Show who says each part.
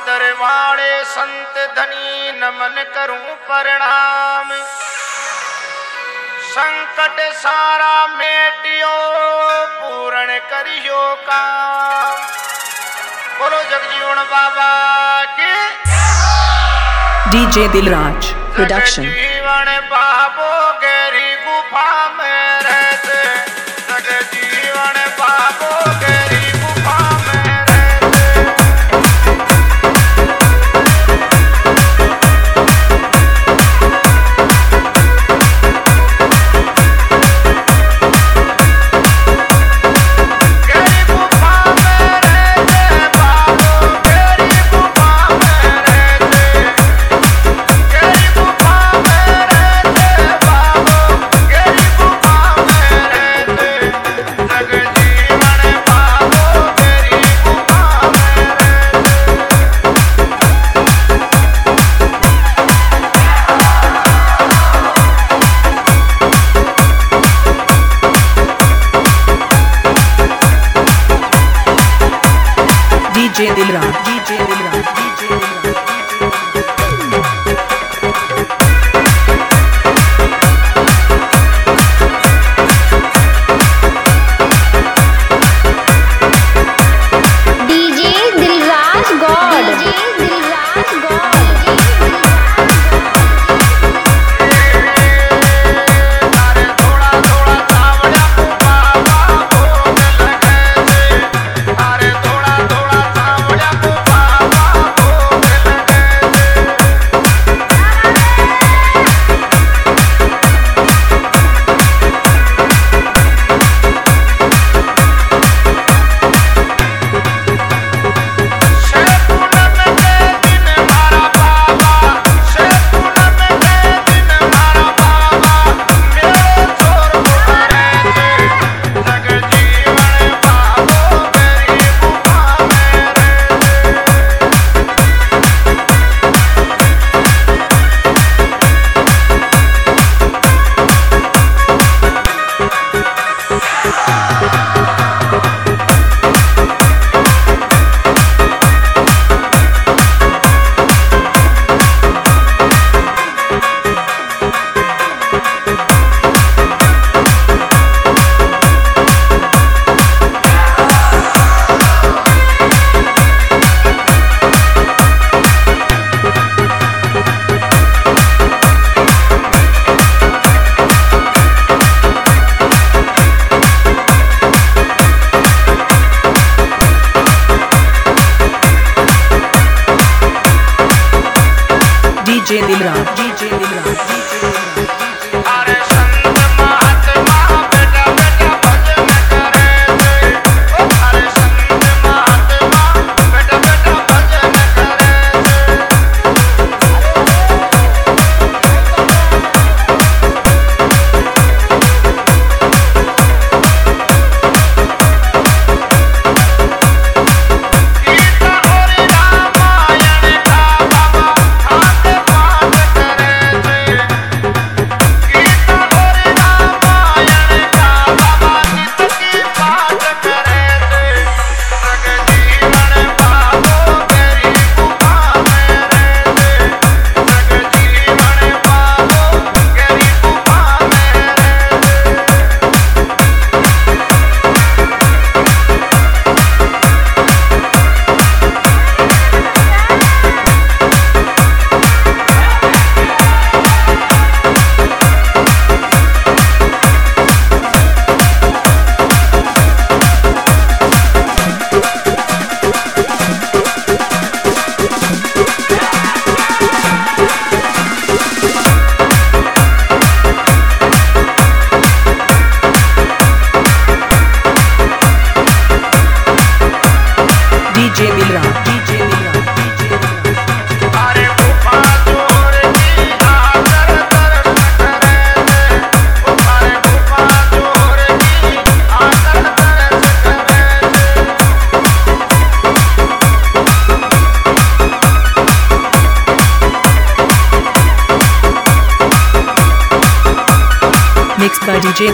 Speaker 1: आदर वाले संत धनी नमन करूँ प्रणाम। संकट सारा मेटियो पूर्ण करियो का बोलो जगजीवन बाबा के
Speaker 2: डीजे दिलराज प्रोडक्शन।
Speaker 1: जीवन बाबो गेरी गुफा में रहते। जगजीवन बाबो गेरी Instagram.
Speaker 2: DJ Limran. DJ Limran. DJ Limran.
Speaker 3: DJ मिल डीजे
Speaker 1: मिल रहा मिक्स का
Speaker 2: डीजे